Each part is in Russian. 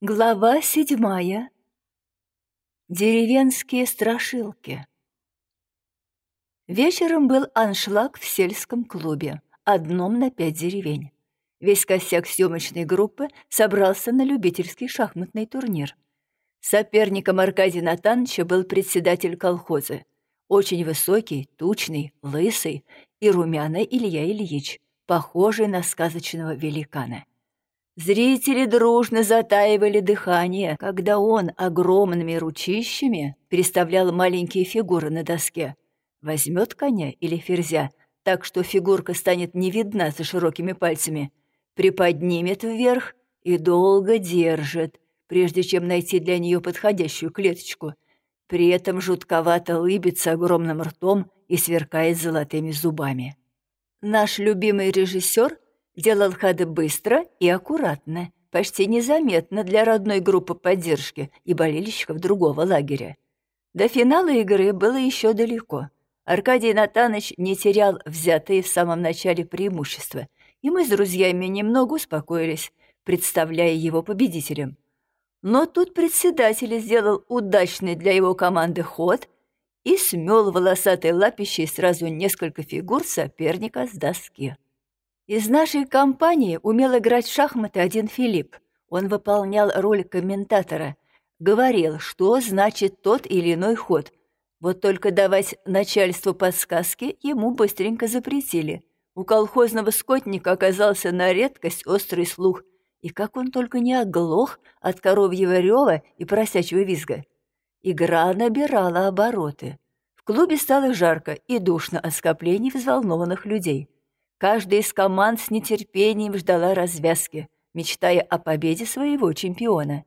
Глава седьмая. Деревенские страшилки. Вечером был аншлаг в сельском клубе, одном на пять деревень. Весь косяк съемочной группы собрался на любительский шахматный турнир. Соперником Аркадия Натановича был председатель колхоза. Очень высокий, тучный, лысый и румяный Илья Ильич, похожий на сказочного великана. Зрители дружно затаивали дыхание, когда он огромными ручищами переставлял маленькие фигуры на доске. Возьмет коня или ферзя, так что фигурка станет не видна за широкими пальцами, приподнимет вверх и долго держит, прежде чем найти для нее подходящую клеточку. При этом жутковато лыбится огромным ртом и сверкает золотыми зубами. Наш любимый режиссер — Делал ходы быстро и аккуратно, почти незаметно для родной группы поддержки и болельщиков другого лагеря. До финала игры было еще далеко. Аркадий Натанович не терял взятые в самом начале преимущества, и мы с друзьями немного успокоились, представляя его победителем. Но тут председатель сделал удачный для его команды ход и смел волосатой лапищей сразу несколько фигур соперника с доски. Из нашей компании умел играть в шахматы один Филипп. Он выполнял роль комментатора. Говорил, что значит тот или иной ход. Вот только давать начальству подсказки ему быстренько запретили. У колхозного скотника оказался на редкость острый слух. И как он только не оглох от коровьего рева и поросячьего визга. Игра набирала обороты. В клубе стало жарко и душно от скоплений взволнованных людей. Каждая из команд с нетерпением ждала развязки, мечтая о победе своего чемпиона.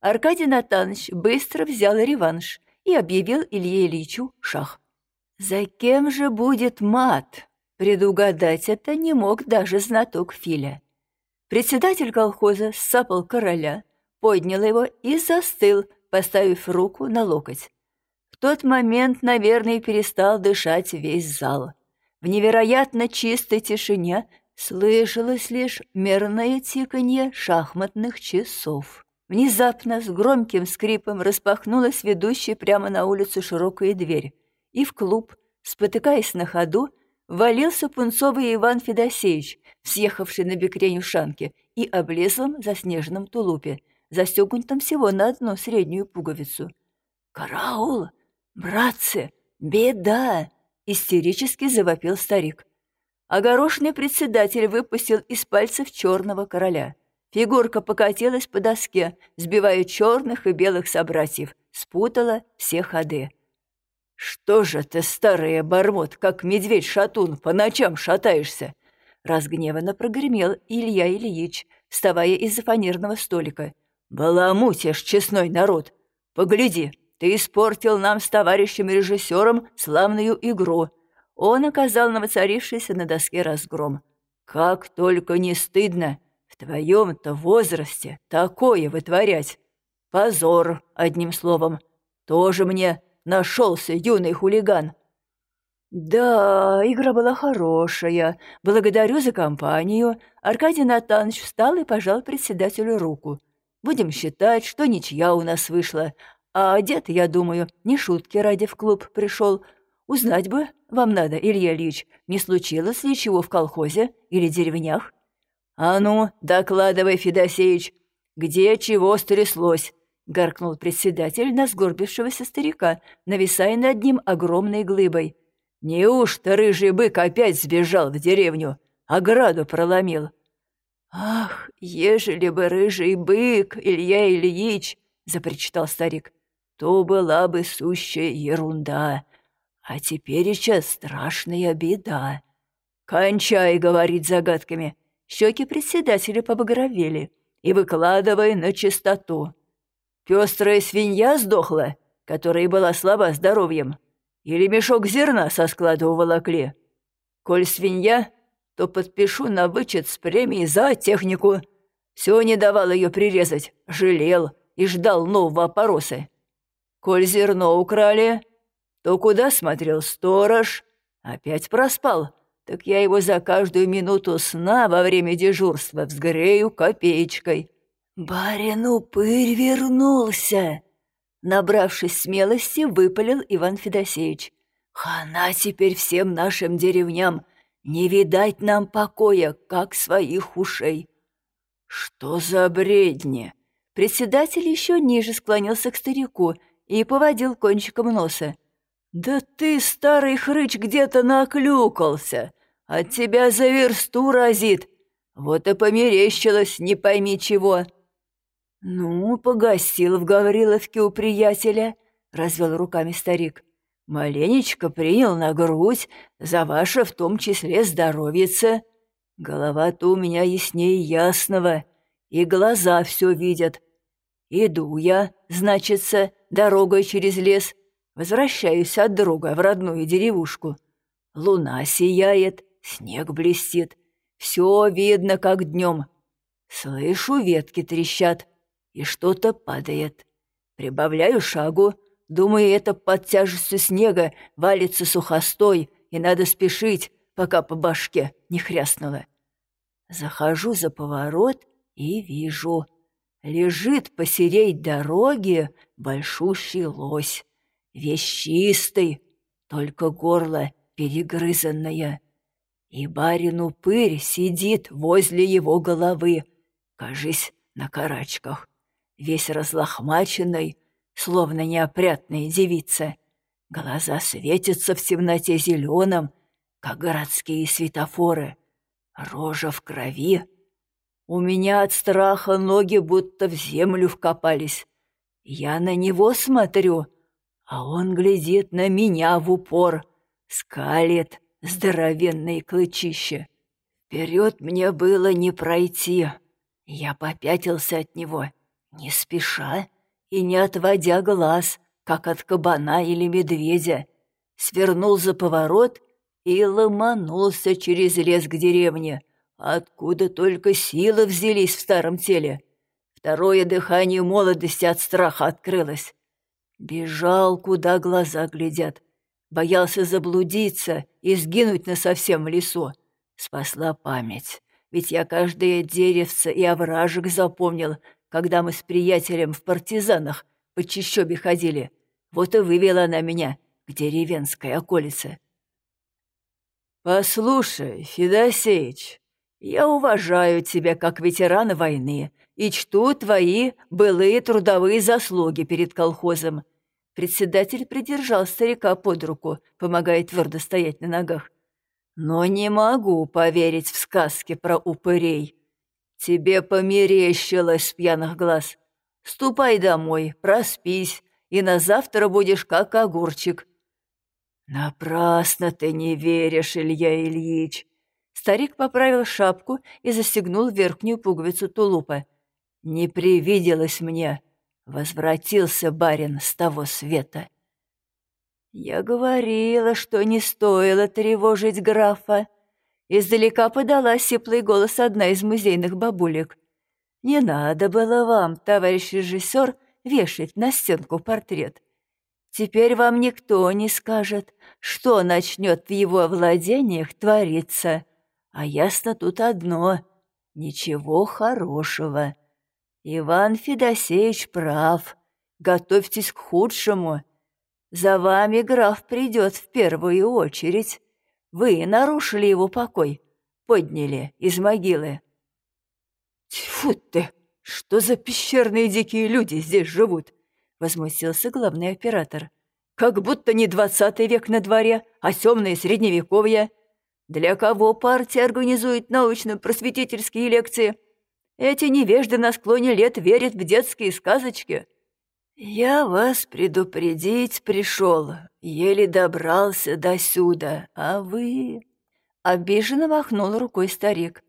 Аркадий Натанович быстро взял реванш и объявил Илье Ильичу шах. За кем же будет мат? Предугадать это не мог даже знаток Филя. Председатель колхоза сапал короля, поднял его и застыл, поставив руку на локоть. В тот момент, наверное, перестал дышать весь зал. В невероятно чистой тишине слышалось лишь мерное тиканье шахматных часов. Внезапно с громким скрипом распахнулась ведущая прямо на улицу широкая дверь, и в клуб, спотыкаясь на ходу, валился пунцовый Иван Федосеевич, съехавший на бекрень ушанки и облезлом заснеженном тулупе, застегнутом всего на одну среднюю пуговицу. «Караул! Братцы! Беда!» Истерически завопил старик. Огорошенный председатель выпустил из пальцев черного короля. Фигурка покатилась по доске, сбивая черных и белых собратьев, спутала все ходы. «Что же ты, старый обормот, как медведь-шатун, по ночам шатаешься?» Разгневанно прогремел Илья Ильич, вставая из-за фанерного столика. «Баламутишь, честной народ! Погляди, ты испортил нам с товарищем-режиссером славную игру. Он оказал на воцарившийся на доске разгром. Как только не стыдно в твоем-то возрасте такое вытворять. Позор, одним словом. Тоже мне нашелся юный хулиган. Да, игра была хорошая. Благодарю за компанию. Аркадий Натанович встал и пожал председателю руку. Будем считать, что ничья у нас вышла, а одет, я думаю, не шутки ради в клуб пришел. Узнать бы вам надо, Илья Ильич, не случилось ли чего в колхозе или деревнях? А ну, докладывай, Федосеич, где чего стряслось? Гаркнул председатель на сгорбившегося старика, нависая над ним огромной глыбой. Неужто рыжий бык опять сбежал в деревню? Ограду проломил. «Ах, ежели бы рыжий бык, Илья Ильич!» — запричитал старик то была бы сущая ерунда, а теперь сейчас страшная беда. «Кончай говорить загадками!» Щеки председателя побагровели. «И выкладывай на чистоту. Пестрая свинья сдохла, которая была слаба здоровьем, или мешок зерна со склада уволокли? Коль свинья, то подпишу на вычет с премией за технику. Все не давал ее прирезать, жалел и ждал нового опороса. Коль зерно украли, то куда смотрел сторож? Опять проспал. Так я его за каждую минуту сна во время дежурства взгрею копеечкой. «Барин Упырь вернулся!» Набравшись смелости, выпалил Иван Федосеевич. «Хана теперь всем нашим деревням! Не видать нам покоя, как своих ушей!» «Что за бредни?» Председатель еще ниже склонился к старику и поводил кончиком носа. «Да ты, старый хрыч, где-то наклюкался! От тебя за версту разит! Вот и померещилось, не пойми чего!» «Ну, погостил в Гавриловке у приятеля», — развел руками старик. «Маленечко принял на грудь, за ваше в том числе здоровьице. Голова-то у меня яснее ясного, и глаза все видят. Иду я, значится, дорогой через лес, возвращаюсь от друга в родную деревушку. Луна сияет, снег блестит, все видно, как днем. Слышу, ветки трещат» и что-то падает. Прибавляю шагу, думаю, это под тяжестью снега валится сухостой, и надо спешить, пока по башке не хряснуло. Захожу за поворот и вижу. Лежит посередь дороги большущий лось, весь чистый, только горло перегрызанное. И барин упырь сидит возле его головы, кажись, на карачках весь разлохмаченный, словно неопрятная девица. Глаза светятся в темноте зеленым, как городские светофоры. Рожа в крови. У меня от страха ноги будто в землю вкопались. Я на него смотрю, а он глядит на меня в упор, скалит здоровенные клычище. Вперед мне было не пройти. Я попятился от него не спеша и не отводя глаз, как от кабана или медведя, свернул за поворот и ломанулся через лес к деревне, откуда только силы взялись в старом теле. Второе дыхание молодости от страха открылось. Бежал, куда глаза глядят. Боялся заблудиться и сгинуть насовсем в лесу. Спасла память, ведь я каждое деревце и овражек запомнил, когда мы с приятелем в партизанах по чищобе ходили. Вот и вывела она меня к деревенской околице. «Послушай, Федосеич, я уважаю тебя как ветерана войны и чту твои былые трудовые заслуги перед колхозом». Председатель придержал старика под руку, помогая твердо стоять на ногах. «Но не могу поверить в сказки про упырей. «Тебе померещилось с пьяных глаз. Ступай домой, проспись, и на завтра будешь как огурчик». «Напрасно ты не веришь, Илья Ильич!» Старик поправил шапку и застегнул верхнюю пуговицу тулупа. «Не привиделось мне. Возвратился барин с того света». «Я говорила, что не стоило тревожить графа», Издалека подала сиплый голос одна из музейных бабулек. «Не надо было вам, товарищ режиссер, вешать на стенку портрет. Теперь вам никто не скажет, что начнет в его владениях твориться. А ясно тут одно — ничего хорошего. Иван Федосеевич прав. Готовьтесь к худшему. За вами граф придет в первую очередь. Вы нарушили его покой, подняли из могилы. Тьфу ты, что за пещерные дикие люди здесь живут? Возмутился главный оператор. Как будто не двадцатый век на дворе, а темное средневековье. Для кого партия организует научно-просветительские лекции? Эти невежды на склоне лет верят в детские сказочки. «Я вас предупредить пришел, еле добрался до сюда, а вы...» Обиженно махнул рукой старик.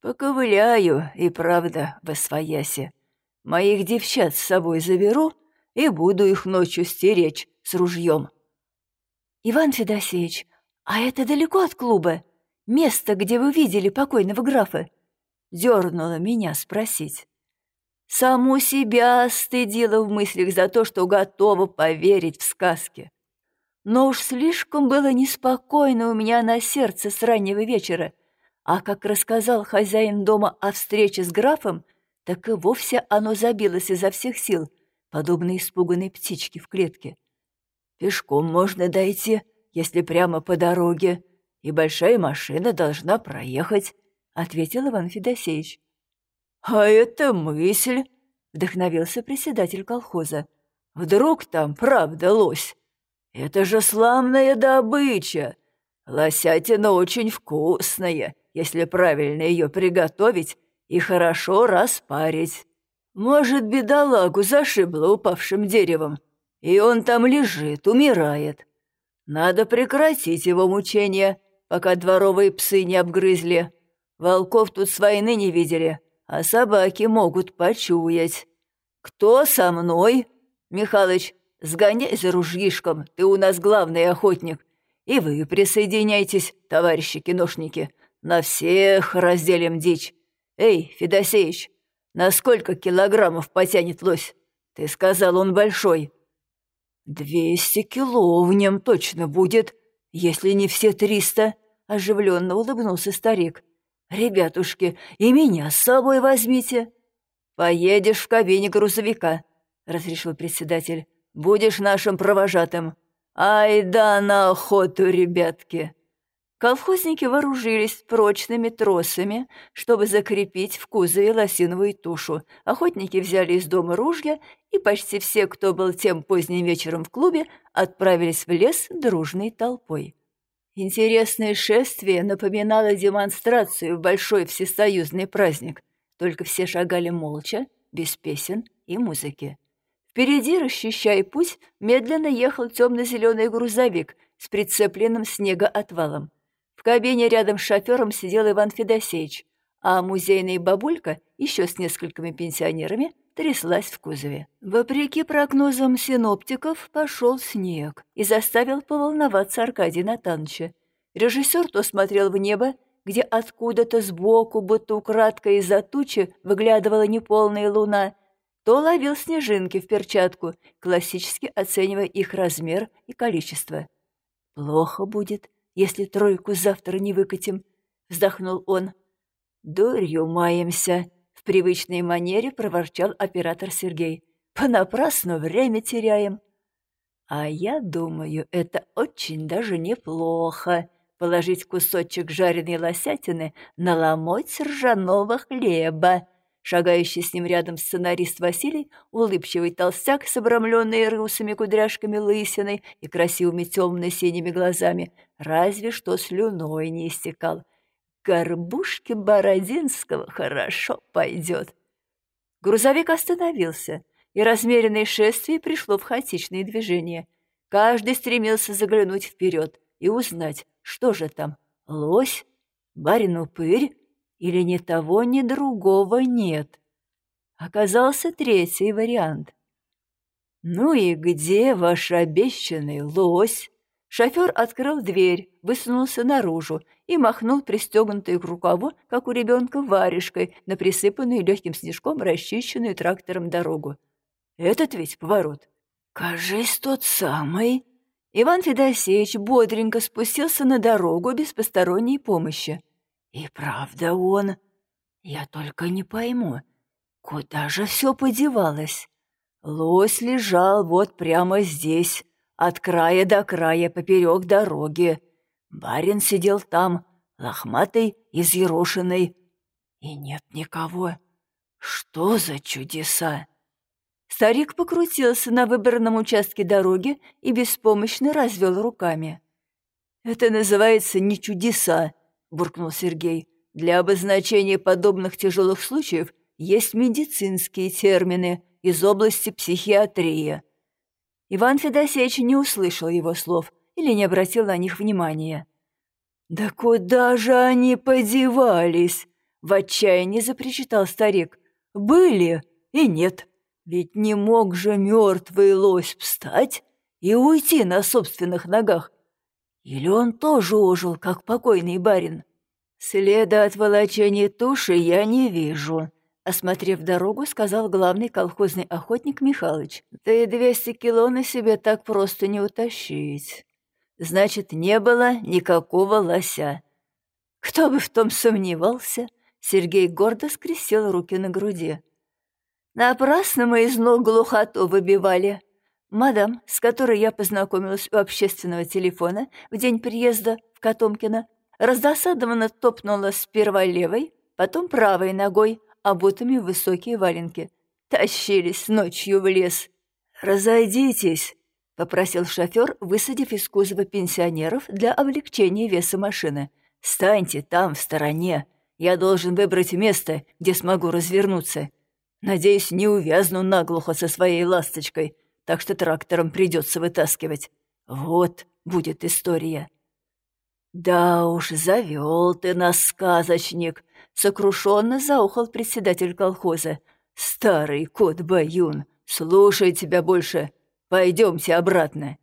«Поковыляю, и правда, во своясе. Моих девчат с собой заберу и буду их ночью стеречь с ружьем». «Иван Федосеевич, а это далеко от клуба? Место, где вы видели покойного графа?» Дернула меня спросить. Саму себя стыдила в мыслях за то, что готова поверить в сказки. Но уж слишком было неспокойно у меня на сердце с раннего вечера, а как рассказал хозяин дома о встрече с графом, так и вовсе оно забилось изо всех сил, подобно испуганной птичке в клетке. «Пешком можно дойти, если прямо по дороге, и большая машина должна проехать», — ответил Иван Федосеевич. «А это мысль!» — вдохновился председатель колхоза. «Вдруг там правда лось? Это же славная добыча! Лосятина очень вкусная, если правильно ее приготовить и хорошо распарить. Может, бедолагу зашибло упавшим деревом, и он там лежит, умирает. Надо прекратить его мучения, пока дворовые псы не обгрызли. Волков тут с войны не видели, а собаки могут почуять. Кто со мной? Михалыч, сгоняй за ружьишком, ты у нас главный охотник. И вы присоединяйтесь, товарищи киношники. На всех разделим дичь. Эй, Федосеич, на сколько килограммов потянет лось? Ты сказал, он большой. Двести кило в нем точно будет, если не все триста, оживленно улыбнулся старик. «Ребятушки, и меня с собой возьмите!» «Поедешь в кабине грузовика», — разрешил председатель. «Будешь нашим провожатым». «Ай да на охоту, ребятки!» Колхозники вооружились прочными тросами, чтобы закрепить в кузове лосиновую тушу. Охотники взяли из дома ружья, и почти все, кто был тем поздним вечером в клубе, отправились в лес дружной толпой. Интересное шествие напоминало демонстрацию в большой всесоюзный праздник, только все шагали молча, без песен и музыки. Впереди, расчищая путь, медленно ехал темно-зеленый грузовик с прицепленным снегоотвалом. Кабине рядом с шофером сидел Иван Федосеевич, а музейная бабулька еще с несколькими пенсионерами тряслась в кузове. Вопреки прогнозам синоптиков, пошел снег и заставил поволноваться Аркадия Натановича. Режиссер то смотрел в небо, где откуда-то сбоку, будто украдкой из-за тучи, выглядывала неполная луна, то ловил снежинки в перчатку, классически оценивая их размер и количество. «Плохо будет, если тройку завтра не выкатим», — вздохнул он. «Дурью маемся», в привычной манере проворчал оператор Сергей. «Понапрасну время теряем». «А я думаю, это очень даже неплохо», положить кусочек жареной лосятины на ломоть ржаного хлеба. Шагающий с ним рядом сценарист Василий, улыбчивый толстяк с обрамленной русыми кудряшками лысиной и красивыми темно-синими глазами, разве что слюной не истекал горбушке Бородинского хорошо пойдет. Грузовик остановился, и размеренное шествие пришло в хаотичные движения. Каждый стремился заглянуть вперед и узнать, что же там, лось, барин-упырь или ни того, ни другого нет. Оказался третий вариант. «Ну и где ваш обещанный лось?» Шофер открыл дверь, высунулся наружу и махнул пристегнутой к рукаву, как у ребенка, варежкой на присыпанную легким снежком расчищенную трактором дорогу. «Этот ведь поворот». «Кажись, тот самый». Иван Федосеевич бодренько спустился на дорогу без посторонней помощи. «И правда он. Я только не пойму, куда же все подевалось? Лось лежал вот прямо здесь, от края до края поперек дороги. Барин сидел там, лохматый и взъерошенный. И нет никого. Что за чудеса? Старик покрутился на выбранном участке дороги и беспомощно развел руками. «Это называется не чудеса», — буркнул Сергей. «Для обозначения подобных тяжелых случаев есть медицинские термины из области психиатрии. Иван Федосеевич не услышал его слов или не обратил на них внимания. «Да куда же они подевались?» — в отчаянии запричитал старик. «Были и нет. Ведь не мог же мертвый лось встать и уйти на собственных ногах. Или он тоже ожил, как покойный барин? Следа от волочения туши я не вижу», Осмотрев дорогу, сказал главный колхозный охотник Михалыч. «Да и двести кило на себе так просто не утащить. Значит, не было никакого лося». «Кто бы в том сомневался?» Сергей гордо скрестил руки на груди. Напрасно мы из ног глухоту выбивали. Мадам, с которой я познакомилась у общественного телефона в день приезда в Котомкино, раздосадованно топнула сперва левой, потом правой ногой, обутыми в высокие валенки. Тащились ночью в лес. «Разойдитесь», — попросил шофер, высадив из кузова пенсионеров для облегчения веса машины. «Станьте там, в стороне. Я должен выбрать место, где смогу развернуться. Надеюсь, не увязну наглухо со своей ласточкой, так что трактором придется вытаскивать. Вот будет история. «Да уж, завел ты нас, сказочник!» — сокрушенно заухал председатель колхоза. «Старый кот Баюн, слушай тебя больше. Пойдемте обратно».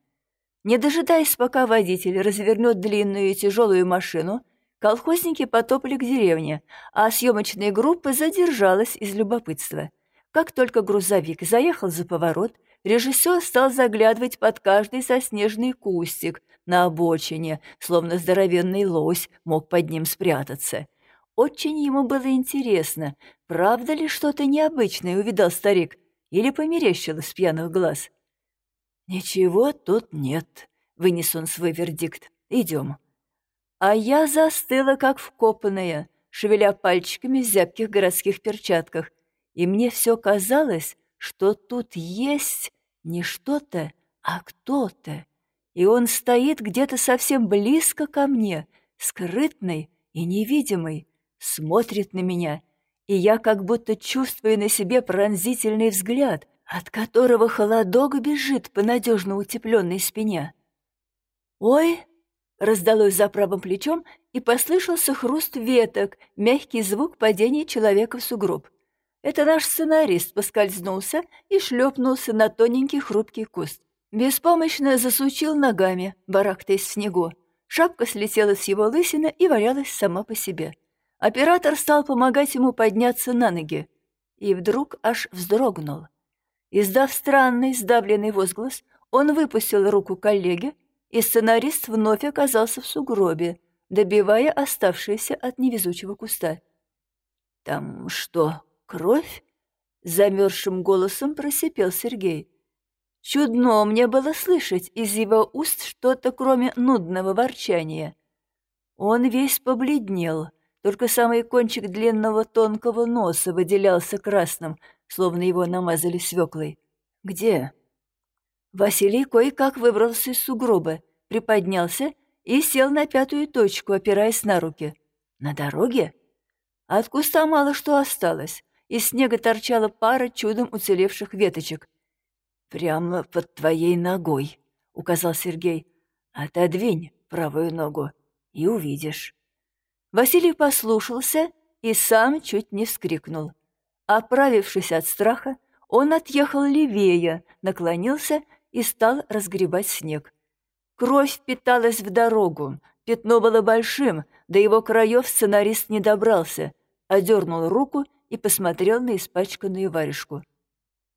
Не дожидаясь, пока водитель развернет длинную и тяжелую машину, Колхозники потопали к деревне, а съемочная группа задержалась из любопытства. Как только грузовик заехал за поворот, режиссер стал заглядывать под каждый соснежный кустик на обочине, словно здоровенный лось мог под ним спрятаться. Очень ему было интересно, правда ли что-то необычное увидал старик или померещилось с пьяных глаз. «Ничего тут нет», — вынес он свой вердикт. «Идем». А я застыла, как вкопанная, шевеля пальчиками в зябких городских перчатках, и мне все казалось, что тут есть не что-то, а кто-то, и он стоит где-то совсем близко ко мне, скрытный и невидимый, смотрит на меня, и я как будто чувствую на себе пронзительный взгляд, от которого холодок бежит по надежно утепленной спине. «Ой!» Раздалось за правым плечом, и послышался хруст веток, мягкий звук падения человека в сугроб. Это наш сценарист поскользнулся и шлепнулся на тоненький хрупкий куст. Беспомощно засучил ногами, барахтаясь в снегу. Шапка слетела с его лысины и валялась сама по себе. Оператор стал помогать ему подняться на ноги. И вдруг аж вздрогнул. Издав странный, сдавленный возглас, он выпустил руку коллеги и сценарист вновь оказался в сугробе, добивая оставшиеся от невезучего куста. «Там что, кровь?» — замерзшим голосом просипел Сергей. Чудно мне было слышать из его уст что-то, кроме нудного ворчания. Он весь побледнел, только самый кончик длинного тонкого носа выделялся красным, словно его намазали свеклой. «Где?» Василий кое-как выбрался из сугроба, приподнялся и сел на пятую точку, опираясь на руки. На дороге? От куста мало что осталось. Из снега торчала пара чудом уцелевших веточек. «Прямо под твоей ногой», — указал Сергей. «Отодвинь правую ногу и увидишь». Василий послушался и сам чуть не вскрикнул. Оправившись от страха, он отъехал левее, наклонился и стал разгребать снег. Кровь впиталась в дорогу, пятно было большим, до его краев сценарист не добрался, одернул руку и посмотрел на испачканную варежку.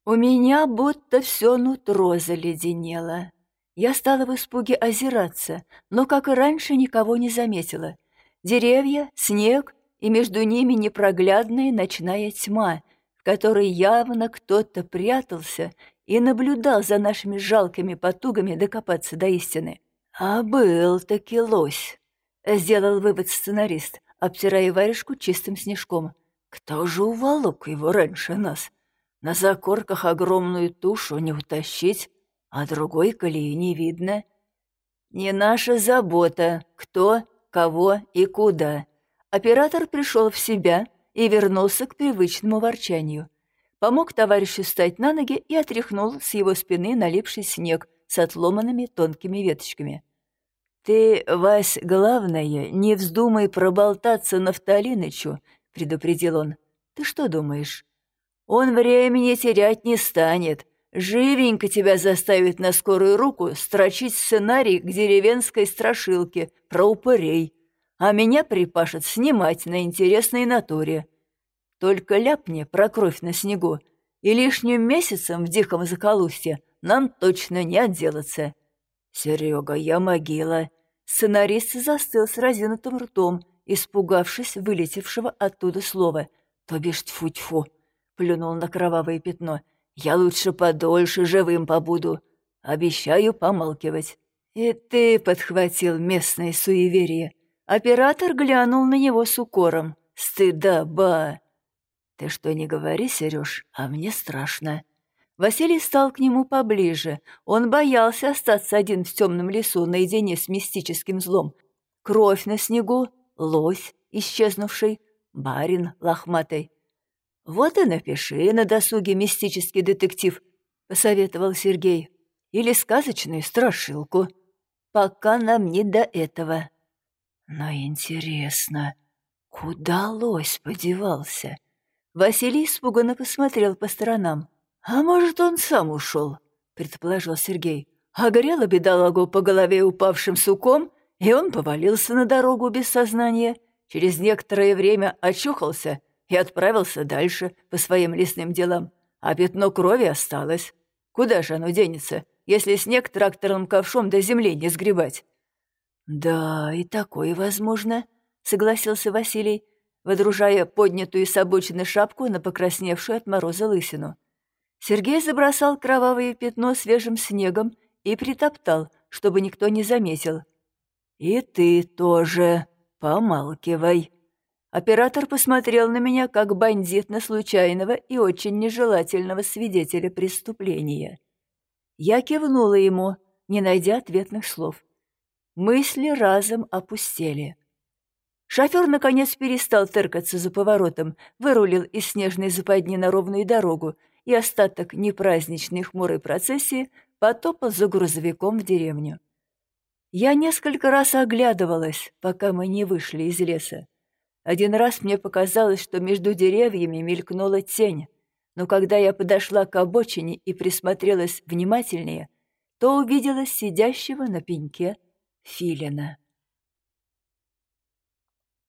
У меня будто все нутро заледенело. Я стала в испуге озираться, но, как и раньше, никого не заметила. Деревья, снег и между ними непроглядная ночная тьма, в которой явно кто-то прятался и наблюдал за нашими жалкими потугами докопаться до истины. «А был-таки лось», — сделал вывод сценарист, обтирая варежку чистым снежком. «Кто же уволок его раньше нас? На закорках огромную тушу не утащить, а другой колеи не видно. Не наша забота, кто, кого и куда». Оператор пришел в себя и вернулся к привычному ворчанию помог товарищу встать на ноги и отряхнул с его спины налипший снег с отломанными тонкими веточками. «Ты, Вась, главное, не вздумай проболтаться Нафталинычу», — предупредил он. «Ты что думаешь? Он времени терять не станет. Живенько тебя заставит на скорую руку строчить сценарий к деревенской страшилке про упырей, а меня припашет снимать на интересной натуре. Только ляпни про кровь на снегу, и лишним месяцем в диком заколустье нам точно не отделаться. Серега, я могила. Сценарист застыл с разинутым ртом, испугавшись вылетевшего оттуда слова, то бишь тьфу-тьфу. плюнул на кровавое пятно. «Я лучше подольше живым побуду. Обещаю помалкивать». «И ты подхватил местное суеверие». Оператор глянул на него с укором. «Стыда-ба!» «Ты что не говори, Сереж, а мне страшно». Василий стал к нему поближе. Он боялся остаться один в темном лесу наедине с мистическим злом. Кровь на снегу, лось, исчезнувший, барин лохматый. «Вот и напиши на досуге мистический детектив», — посоветовал Сергей. «Или сказочную страшилку. Пока нам не до этого». «Но интересно, куда лось подевался?» Василий испуганно посмотрел по сторонам. «А может, он сам ушел?» — предположил Сергей. Огорела бедолагу по голове упавшим суком, и он повалился на дорогу без сознания. Через некоторое время очухался и отправился дальше по своим лесным делам. А пятно крови осталось. Куда же оно денется, если снег тракторным ковшом до земли не сгребать? «Да, и такое возможно», — согласился Василий, водружая поднятую с обочины шапку на покрасневшую от мороза лысину. Сергей забросал кровавое пятно свежим снегом и притоптал, чтобы никто не заметил. «И ты тоже помалкивай». Оператор посмотрел на меня, как бандит на случайного и очень нежелательного свидетеля преступления. Я кивнула ему, не найдя ответных слов. Мысли разом опустели. Шофер, наконец, перестал тыркаться за поворотом, вырулил из снежной западни на ровную дорогу и остаток непраздничной хмурой процессии потопал за грузовиком в деревню. Я несколько раз оглядывалась, пока мы не вышли из леса. Один раз мне показалось, что между деревьями мелькнула тень, но когда я подошла к обочине и присмотрелась внимательнее, то увидела сидящего на пеньке филина.